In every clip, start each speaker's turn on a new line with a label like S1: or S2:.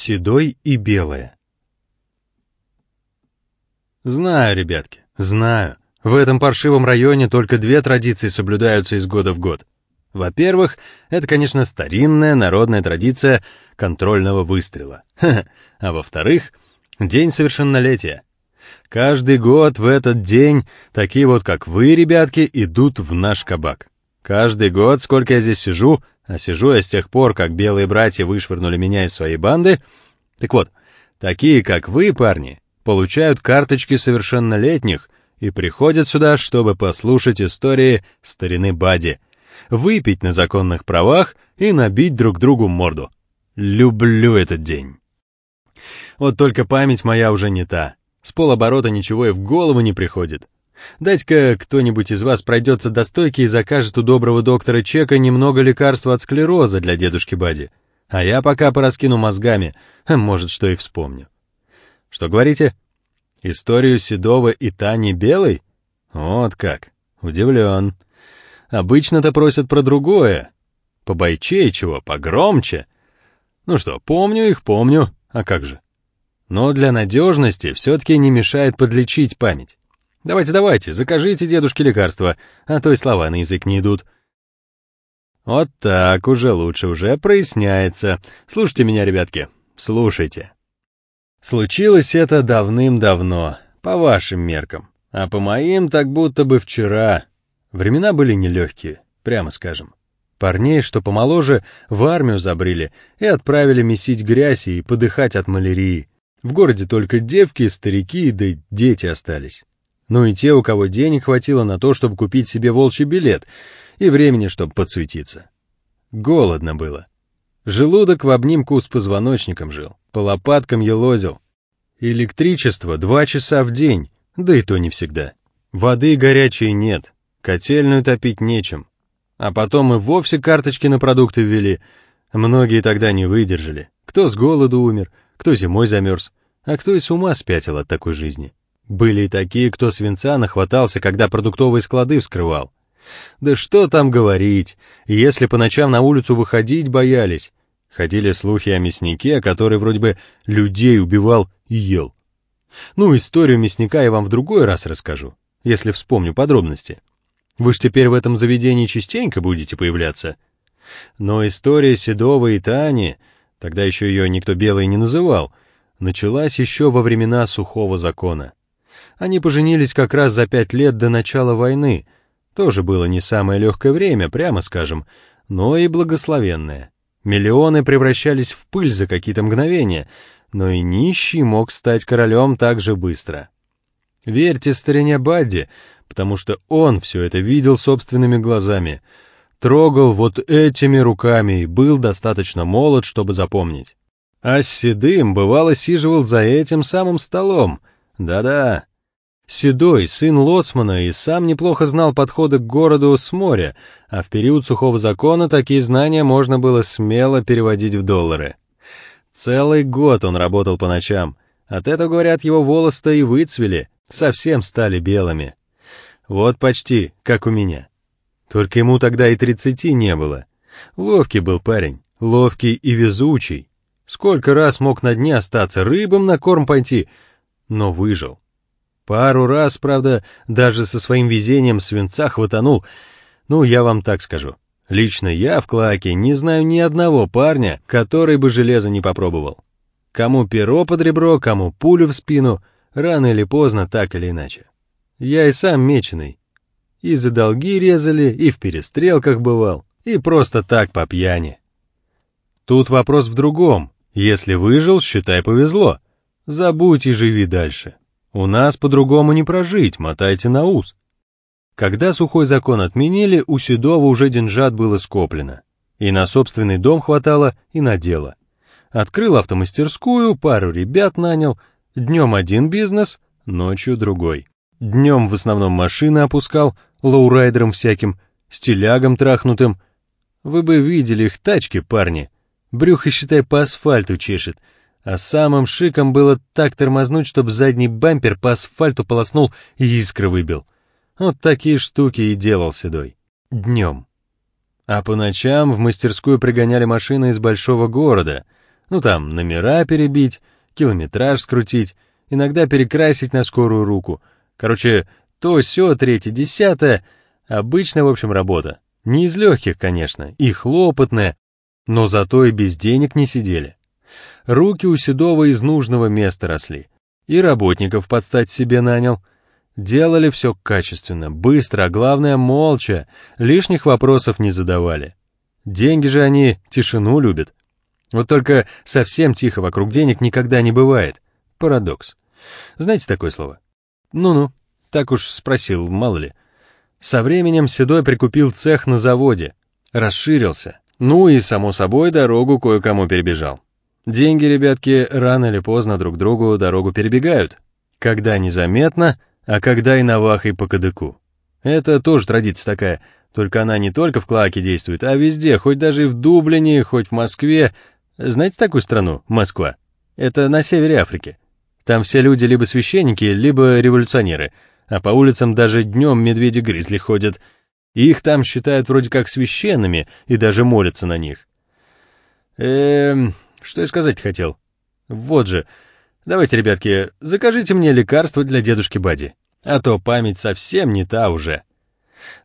S1: Седой и белая. Знаю, ребятки, знаю. В этом паршивом районе только две традиции соблюдаются из года в год. Во-первых, это, конечно, старинная народная традиция контрольного выстрела. А во-вторых, день совершеннолетия. Каждый год в этот день такие вот, как вы, ребятки, идут в наш кабак. Каждый год, сколько я здесь сижу, а сижу я с тех пор, как белые братья вышвырнули меня из своей банды, так вот, такие, как вы, парни, получают карточки совершеннолетних и приходят сюда, чтобы послушать истории старины Бади, выпить на законных правах и набить друг другу морду. Люблю этот день. Вот только память моя уже не та. С полоборота ничего и в голову не приходит. Дайте-ка кто-нибудь из вас пройдется до стойки и закажет у доброго доктора Чека немного лекарства от склероза для дедушки Бади. А я пока пораскину мозгами, может, что и вспомню. Что говорите? Историю Седова и Тани Белой? Вот как. Удивлен. Обычно-то просят про другое. Побойчей чего, погромче. Ну что, помню их, помню. А как же? Но для надежности все-таки не мешает подлечить память. Давайте-давайте, закажите дедушке лекарства, а то и слова на язык не идут. Вот так, уже лучше, уже проясняется. Слушайте меня, ребятки, слушайте. Случилось это давным-давно, по вашим меркам, а по моим так будто бы вчера. Времена были нелегкие, прямо скажем. Парней, что помоложе, в армию забрили и отправили месить грязь и подыхать от малярии. В городе только девки, старики да дети остались. Ну и те, у кого денег хватило на то, чтобы купить себе волчий билет, и времени, чтобы подсуетиться. Голодно было. Желудок в обнимку с позвоночником жил, по лопаткам елозил. Электричество два часа в день, да и то не всегда. Воды горячей нет, котельную топить нечем. А потом и вовсе карточки на продукты ввели. Многие тогда не выдержали. Кто с голоду умер, кто зимой замерз, а кто и с ума спятил от такой жизни. Были и такие, кто свинца нахватался, когда продуктовые склады вскрывал. Да что там говорить, если по ночам на улицу выходить боялись, Ходили слухи о мяснике, который вроде бы людей убивал и ел. Ну, историю мясника я вам в другой раз расскажу, если вспомню подробности. Вы ж теперь в этом заведении частенько будете появляться. Но история Седова и Тани, тогда еще ее никто белой не называл, началась еще во времена сухого закона. Они поженились как раз за пять лет до начала войны. Тоже было не самое легкое время, прямо скажем, но и благословенное. Миллионы превращались в пыль за какие-то мгновения, но и нищий мог стать королем так же быстро. Верьте старине Бадди, потому что он все это видел собственными глазами, трогал вот этими руками и был достаточно молод, чтобы запомнить. А с седым бывало сиживал за этим самым столом. Да-да, Седой, сын лоцмана, и сам неплохо знал подходы к городу с моря, а в период сухого закона такие знания можно было смело переводить в доллары. Целый год он работал по ночам. От этого, говорят, его волосы и выцвели, совсем стали белыми. Вот почти, как у меня. Только ему тогда и тридцати не было. Ловкий был парень, ловкий и везучий. Сколько раз мог на дне остаться, рыбам на корм пойти, но выжил. Пару раз, правда, даже со своим везением свинца хватанул. Ну, я вам так скажу. Лично я в Клаке не знаю ни одного парня, который бы железо не попробовал. Кому перо под ребро, кому пулю в спину, рано или поздно, так или иначе. Я и сам меченый. И за долги резали, и в перестрелках бывал, и просто так по пьяни. Тут вопрос в другом. Если выжил, считай повезло. Забудь и живи дальше. У нас по-другому не прожить, мотайте на ус. Когда сухой закон отменили, у Седова уже деньжат было скоплено. И на собственный дом хватало, и на дело. Открыл автомастерскую, пару ребят нанял. Днем один бизнес, ночью другой. Днем в основном машины опускал, лоурайдерам всяким, стилягам трахнутым. Вы бы видели их тачки, парни. Брюхо, считай, по асфальту чешет — а самым шиком было так тормознуть, чтобы задний бампер по асфальту полоснул и искры выбил. Вот такие штуки и делал Седой. Днем. А по ночам в мастерскую пригоняли машины из большого города. Ну там, номера перебить, километраж скрутить, иногда перекрасить на скорую руку. Короче, то все третье, десятое. Обычная, в общем, работа. Не из легких, конечно, и хлопотная, но зато и без денег не сидели. Руки у Седова из нужного места росли. И работников подстать себе нанял. Делали все качественно, быстро, а главное, молча, лишних вопросов не задавали. Деньги же они тишину любят. Вот только совсем тихо вокруг денег никогда не бывает. Парадокс. Знаете такое слово? Ну-ну, так уж спросил, мало ли. Со временем Седой прикупил цех на заводе, расширился, ну и, само собой, дорогу кое-кому перебежал. Деньги, ребятки, рано или поздно друг другу дорогу перебегают. Когда незаметно, а когда и навахой по кадыку. Это тоже традиция такая, только она не только в Клаке действует, а везде, хоть даже и в Дублине, хоть в Москве. Знаете такую страну, Москва? Это на севере Африки. Там все люди либо священники, либо революционеры, а по улицам даже днем медведи-грызли ходят. их там считают вроде как священными и даже молятся на них. Эм... Что я сказать хотел? Вот же. Давайте, ребятки, закажите мне лекарство для дедушки Бади. А то память совсем не та уже.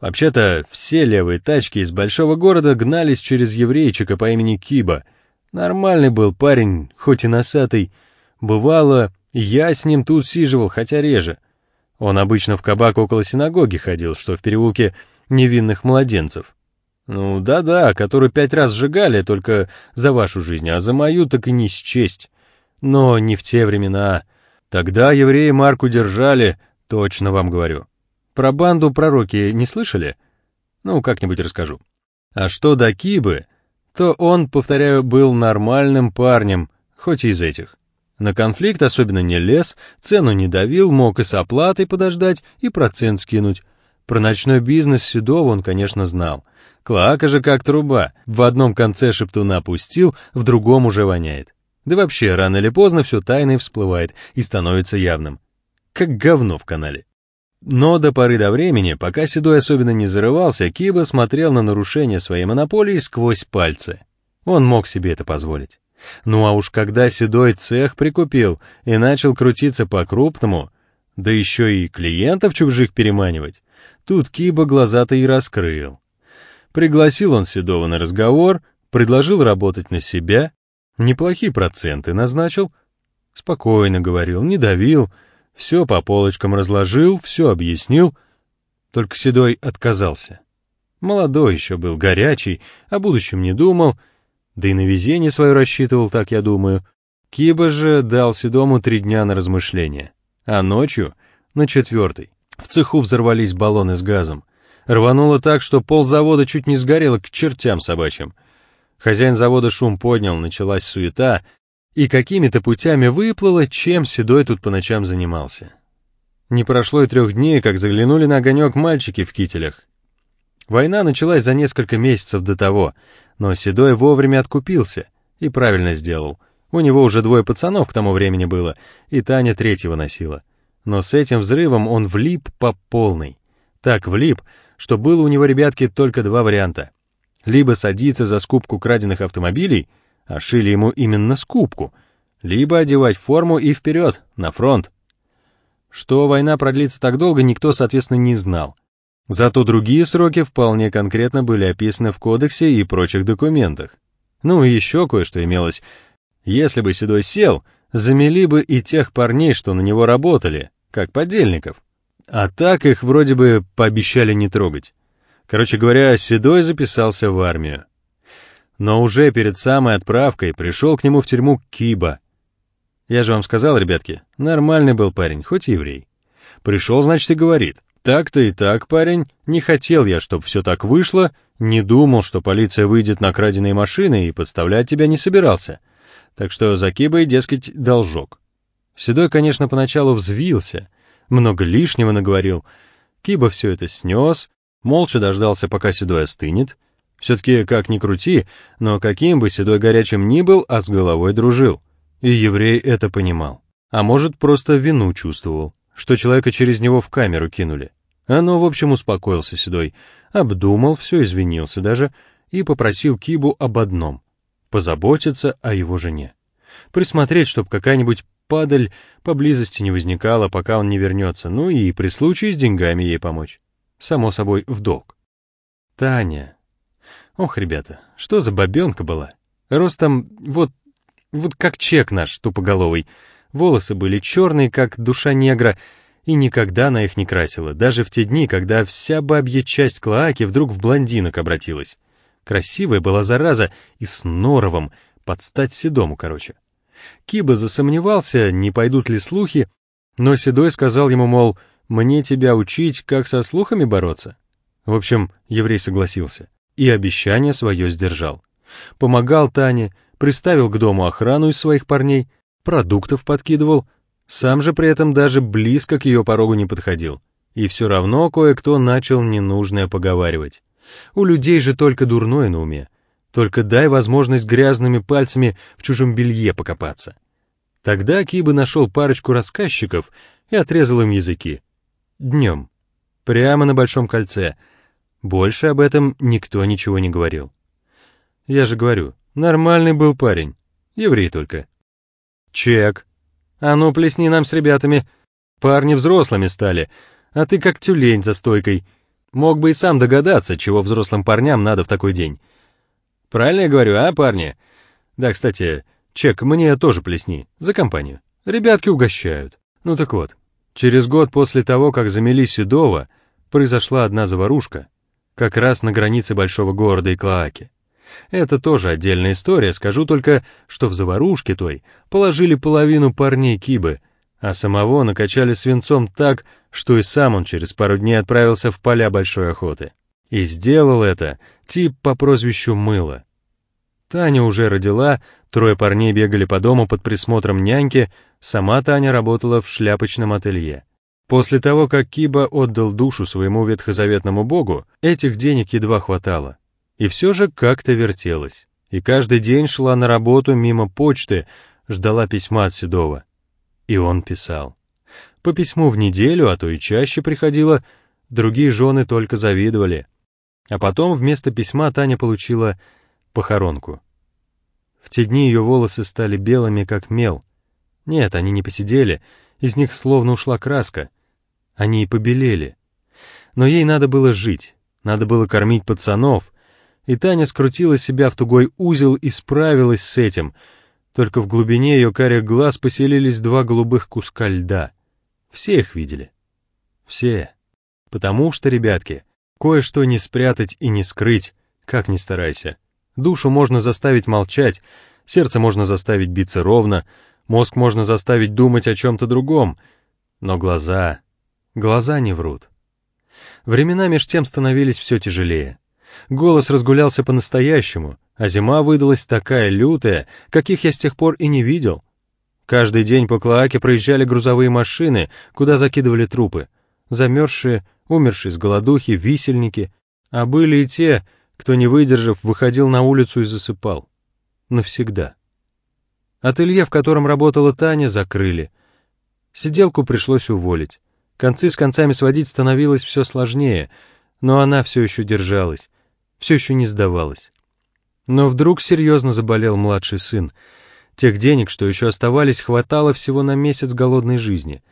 S1: Вообще-то, все левые тачки из большого города гнались через еврейчика по имени Киба. Нормальный был парень, хоть и носатый. Бывало, я с ним тут сиживал, хотя реже. Он обычно в кабак около синагоги ходил, что в переулке невинных младенцев. Ну да-да, которую пять раз сжигали только за вашу жизнь, а за мою так и не счесть. Но не в те времена. Тогда евреи марку держали, точно вам говорю. Про банду пророки не слышали? Ну, как-нибудь расскажу. А что до Кибы, то он, повторяю, был нормальным парнем, хоть и из этих. На конфликт особенно не лез, цену не давил, мог и с оплатой подождать, и процент скинуть. Про ночной бизнес Седова он, конечно, знал. Клака же как труба. В одном конце шептуна пустил, в другом уже воняет. Да вообще, рано или поздно все тайное всплывает и становится явным. Как говно в канале. Но до поры до времени, пока Седой особенно не зарывался, Киба смотрел на нарушение своей монополии сквозь пальцы. Он мог себе это позволить. Ну а уж когда Седой цех прикупил и начал крутиться по-крупному, да еще и клиентов чужих переманивать, тут Киба глаза-то и раскрыл. Пригласил он Седова на разговор, предложил работать на себя, неплохие проценты назначил, спокойно говорил, не давил, все по полочкам разложил, все объяснил, только Седой отказался. Молодой еще был, горячий, о будущем не думал, да и на везение свое рассчитывал, так я думаю. Киба же дал Седому три дня на размышление, а ночью, на четвертый, в цеху взорвались баллоны с газом. Рвануло так, что пол завода чуть не сгорело к чертям собачьим. Хозяин завода шум поднял, началась суета, и какими-то путями выплыло, чем Седой тут по ночам занимался. Не прошло и трех дней, как заглянули на огонек мальчики в кителях. Война началась за несколько месяцев до того, но Седой вовремя откупился и правильно сделал. У него уже двое пацанов к тому времени было, и Таня третьего носила. Но с этим взрывом он влип по полной. Так влип, что было у него, ребятки, только два варианта. Либо садиться за скупку краденных автомобилей, а шили ему именно скупку, либо одевать форму и вперед, на фронт. Что война продлится так долго, никто, соответственно, не знал. Зато другие сроки вполне конкретно были описаны в кодексе и прочих документах. Ну и еще кое-что имелось. Если бы Седой сел, замели бы и тех парней, что на него работали, как подельников. А так их вроде бы пообещали не трогать. Короче говоря, Седой записался в армию. Но уже перед самой отправкой пришел к нему в тюрьму Киба. Я же вам сказал, ребятки, нормальный был парень, хоть и еврей. Пришел, значит, и говорит. Так-то и так, парень, не хотел я, чтобы все так вышло, не думал, что полиция выйдет на краденые машины и подставлять тебя не собирался. Так что за Кибой, дескать, должок. Седой, конечно, поначалу взвился — много лишнего наговорил. Киба все это снес, молча дождался, пока Седой остынет. Все-таки, как ни крути, но каким бы Седой горячим ни был, а с головой дружил. И еврей это понимал. А может, просто вину чувствовал, что человека через него в камеру кинули. Оно, в общем, успокоился Седой, обдумал, все извинился даже и попросил Кибу об одном. позаботиться о его жене. Присмотреть, чтобы какая-нибудь падаль поблизости не возникала, пока он не вернется, ну и при случае с деньгами ей помочь. Само собой, в долг. Таня. Ох, ребята, что за бабенка была? Ростом вот, вот как чек наш, тупоголовый. Волосы были черные, как душа негра, и никогда она их не красила, даже в те дни, когда вся бабья часть Клоаки вдруг в блондинок обратилась. Красивая была зараза и с норовом, под стать седому, короче. Киба засомневался, не пойдут ли слухи, но Седой сказал ему, мол, «Мне тебя учить, как со слухами бороться?» В общем, еврей согласился и обещание свое сдержал. Помогал Тане, приставил к дому охрану из своих парней, продуктов подкидывал, сам же при этом даже близко к ее порогу не подходил. И все равно кое-кто начал ненужное поговаривать. У людей же только дурное на уме. Только дай возможность грязными пальцами в чужом белье покопаться. Тогда Киба нашел парочку рассказчиков и отрезал им языки. Днем. Прямо на Большом кольце. Больше об этом никто ничего не говорил. Я же говорю, нормальный был парень. Еврей только. Чек. А ну, плесни нам с ребятами. Парни взрослыми стали, а ты как тюлень за стойкой. Мог бы и сам догадаться, чего взрослым парням надо в такой день. Правильно я говорю, а, парни? Да, кстати, чек мне тоже плесни, за компанию. Ребятки угощают. Ну так вот, через год после того, как замели Седова, произошла одна заварушка, как раз на границе большого города и Клоаки. Это тоже отдельная история, скажу только, что в заварушке той положили половину парней Кибы, а самого накачали свинцом так, что и сам он через пару дней отправился в поля большой охоты. И сделал это тип по прозвищу Мыло. Таня уже родила, трое парней бегали по дому под присмотром няньки, сама Таня работала в шляпочном ателье. После того, как Киба отдал душу своему ветхозаветному богу, этих денег едва хватало. И все же как-то вертелась. И каждый день шла на работу мимо почты, ждала письма от Седова. И он писал. По письму в неделю, а то и чаще приходило, другие жены только завидовали. А потом вместо письма Таня получила похоронку. В те дни ее волосы стали белыми, как мел. Нет, они не посидели, из них словно ушла краска. Они и побелели. Но ей надо было жить, надо было кормить пацанов, и Таня скрутила себя в тугой узел и справилась с этим. Только в глубине ее карих глаз поселились два голубых куска льда. Все их видели. Все. Потому что, ребятки, кое-что не спрятать и не скрыть, как ни старайся. Душу можно заставить молчать, сердце можно заставить биться ровно, мозг можно заставить думать о чем-то другом. Но глаза... Глаза не врут. Времена меж тем становились все тяжелее. Голос разгулялся по-настоящему, а зима выдалась такая лютая, каких я с тех пор и не видел. Каждый день по Клоаке проезжали грузовые машины, куда закидывали трупы. Замерзшие, умершие с голодухи, висельники. А были и те, кто, не выдержав, выходил на улицу и засыпал. Навсегда. Ателье, в котором работала Таня, закрыли. Сиделку пришлось уволить. Концы с концами сводить становилось все сложнее, но она все еще держалась все еще не сдавалась. Но вдруг серьезно заболел младший сын. Тех денег, что еще оставались, хватало всего на месяц голодной жизни.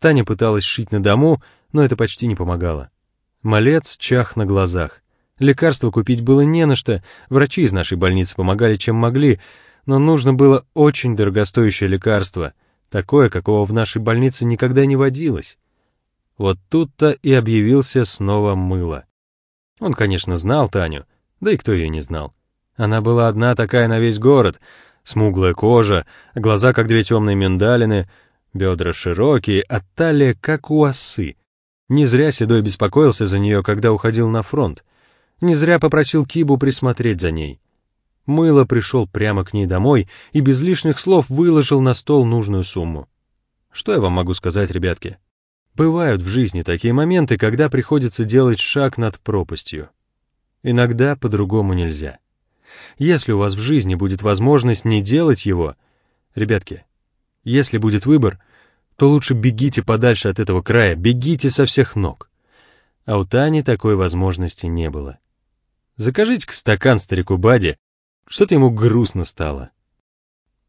S1: Таня пыталась шить на дому, но это почти не помогало. Малец чах на глазах. Лекарства купить было не на что, врачи из нашей больницы помогали, чем могли, но нужно было очень дорогостоящее лекарство, такое, какого в нашей больнице никогда не водилось. Вот тут-то и объявился снова мыло. Он, конечно, знал Таню, да и кто ее не знал. Она была одна такая на весь город, смуглая кожа, глаза как две темные миндалины, бедра широкие, а талия как у осы. Не зря Седой беспокоился за нее, когда уходил на фронт. Не зря попросил Кибу присмотреть за ней. Мыло пришел прямо к ней домой и без лишних слов выложил на стол нужную сумму. Что я вам могу сказать, ребятки? Бывают в жизни такие моменты, когда приходится делать шаг над пропастью. Иногда по-другому нельзя. Если у вас в жизни будет возможность не делать его, ребятки, если будет выбор, то лучше бегите подальше от этого края, бегите со всех ног. А у Тани такой возможности не было. Закажите-ка стакан старику Баде, Что-то ему грустно стало.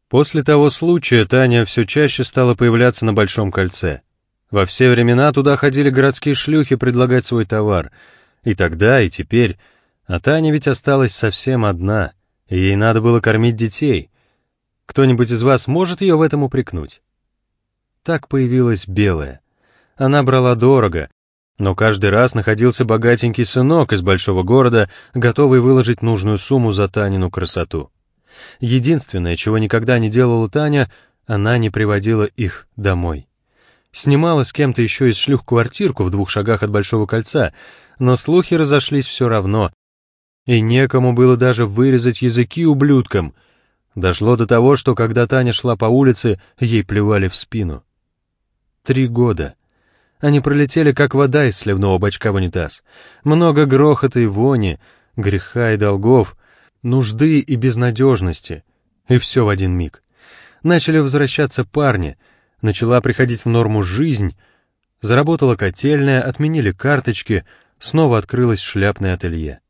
S1: После того случая Таня все чаще стала появляться на Большом кольце. Во все времена туда ходили городские шлюхи предлагать свой товар. И тогда, и теперь. А Таня ведь осталась совсем одна, и ей надо было кормить детей. Кто-нибудь из вас может ее в этом упрекнуть? Так появилась Белая. Она брала дорого, но каждый раз находился богатенький сынок из большого города, готовый выложить нужную сумму за Танину красоту. Единственное, чего никогда не делала Таня, она не приводила их домой. Снимала с кем-то еще из шлюх квартирку в двух шагах от Большого кольца, но слухи разошлись все равно. И некому было даже вырезать языки ублюдкам. Дошло до того, что когда Таня шла по улице, ей плевали в спину. Три года. Они пролетели, как вода из сливного бачка в унитаз. Много грохота и вони, греха и долгов, нужды и безнадежности. И все в один миг. Начали возвращаться парни, начала приходить в норму жизнь, заработала котельная, отменили карточки, снова открылось шляпное ателье.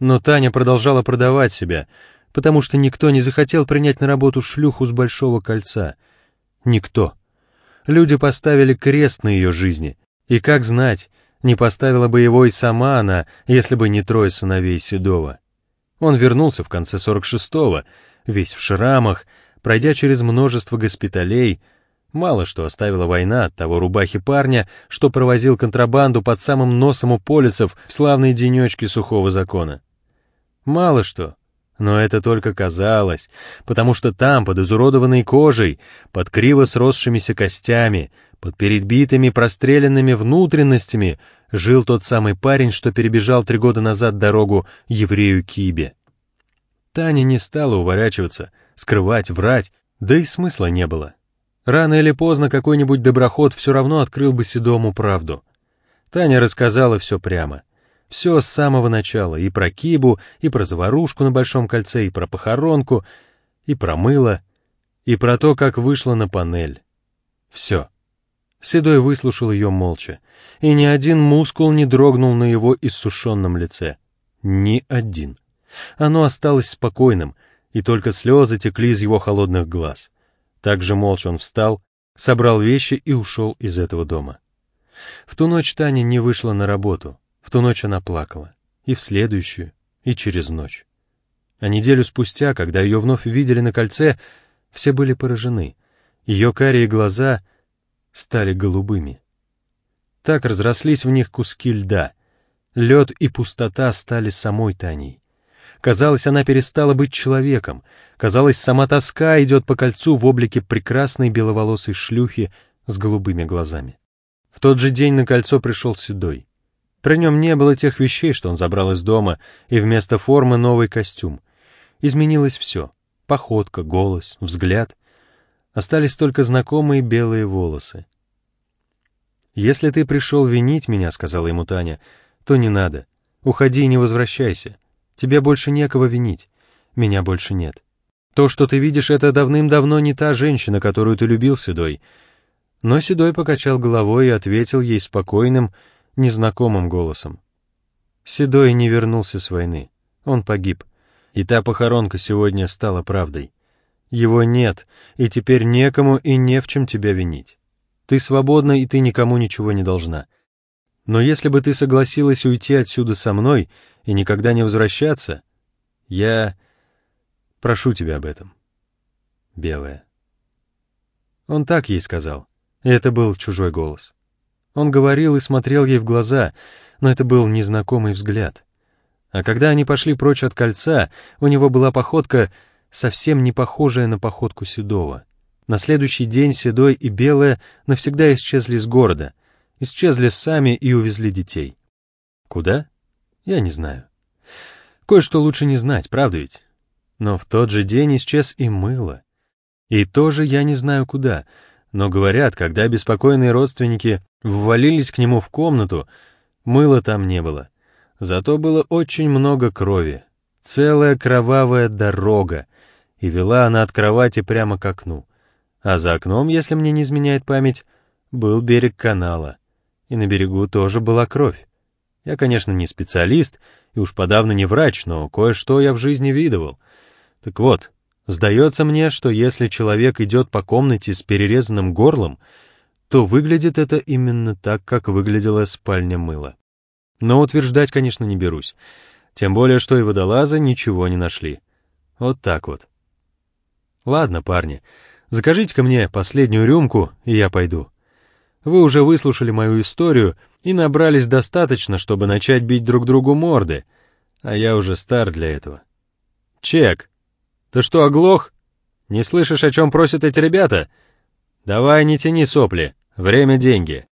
S1: Но Таня продолжала продавать себя, потому что никто не захотел принять на работу шлюху с Большого кольца. Никто. Люди поставили крест на ее жизни, и как знать, не поставила бы его и сама она, если бы не трое сыновей Седова. Он вернулся в конце 46-го, весь в шрамах, пройдя через множество госпиталей, мало что оставила война от того рубахи парня, что провозил контрабанду под самым носом у полицев в славные денечки сухого закона. Мало что, но это только казалось, потому что там, под изуродованной кожей, под криво сросшимися костями, под перебитыми простреленными внутренностями жил тот самый парень, что перебежал три года назад дорогу еврею Кибе. Таня не стала уворачиваться, скрывать, врать, да и смысла не было. Рано или поздно какой-нибудь доброход все равно открыл бы Седому правду. Таня рассказала все прямо. Все с самого начала, и про Кибу, и про заварушку на Большом кольце, и про похоронку, и про мыло, и про то, как вышла на панель. Все. Седой выслушал ее молча, и ни один мускул не дрогнул на его иссушенном лице. Ни один. Оно осталось спокойным, и только слезы текли из его холодных глаз. Так же молча он встал, собрал вещи и ушел из этого дома. В ту ночь Таня не вышла на работу, в ту ночь она плакала, и в следующую, и через ночь. А неделю спустя, когда ее вновь видели на кольце, все были поражены. Ее карие глаза стали голубыми. Так разрослись в них куски льда. Лед и пустота стали самой Таней. Казалось, она перестала быть человеком. Казалось, сама тоска идет по кольцу в облике прекрасной беловолосой шлюхи с голубыми глазами. В тот же день на кольцо пришел Седой. При нем не было тех вещей, что он забрал из дома, и вместо формы новый костюм. Изменилось все — походка, голос, взгляд. Остались только знакомые белые волосы. «Если ты пришел винить меня, — сказала ему Таня, — то не надо. Уходи и не возвращайся. Тебе больше некого винить. Меня больше нет. То, что ты видишь, это давным-давно не та женщина, которую ты любил, Седой». Но Седой покачал головой и ответил ей спокойным, незнакомым голосом. Седой не вернулся с войны. Он погиб. И та похоронка сегодня стала правдой. Его нет, и теперь некому и не в чем тебя винить. Ты свободна, и ты никому ничего не должна. Но если бы ты согласилась уйти отсюда со мной и никогда не возвращаться, я прошу тебя об этом. Белая. Он так ей сказал. И это был чужой голос. Он говорил и смотрел ей в глаза, но это был незнакомый взгляд. А когда они пошли прочь от кольца, у него была походка совсем не похожая на походку Седова. На следующий день Седой и Белая навсегда исчезли из города, исчезли сами и увезли детей. Куда? Я не знаю. Кое-что лучше не знать, правда ведь? Но в тот же день исчез и мыло. И тоже я не знаю куда, но говорят, когда беспокойные родственники ввалились к нему в комнату, мыла там не было. Зато было очень много крови. Целая кровавая дорога, и вела она от кровати прямо к окну. А за окном, если мне не изменяет память, был берег канала. И на берегу тоже была кровь. Я, конечно, не специалист и уж подавно не врач, но кое-что я в жизни видывал. Так вот, сдается мне, что если человек идет по комнате с перерезанным горлом, то выглядит это именно так, как выглядела спальня мыла. Но утверждать, конечно, не берусь. Тем более, что и водолаза ничего не нашли. Вот так вот. Ладно, парни, закажите-ка мне последнюю рюмку, и я пойду. Вы уже выслушали мою историю и набрались достаточно, чтобы начать бить друг другу морды, а я уже стар для этого. Чек. Ты что, оглох? Не слышишь, о чем просят эти ребята? Давай не тяни сопли. Время — деньги.